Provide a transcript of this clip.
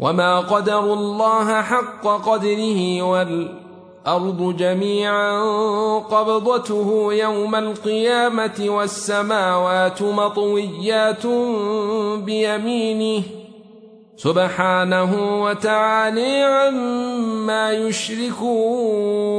وما قدروا الله حق قدره والأرض جميعا قبضته يوم القيامة والسماوات مطويات بيمينه سبحانه وتعالى عما يشركون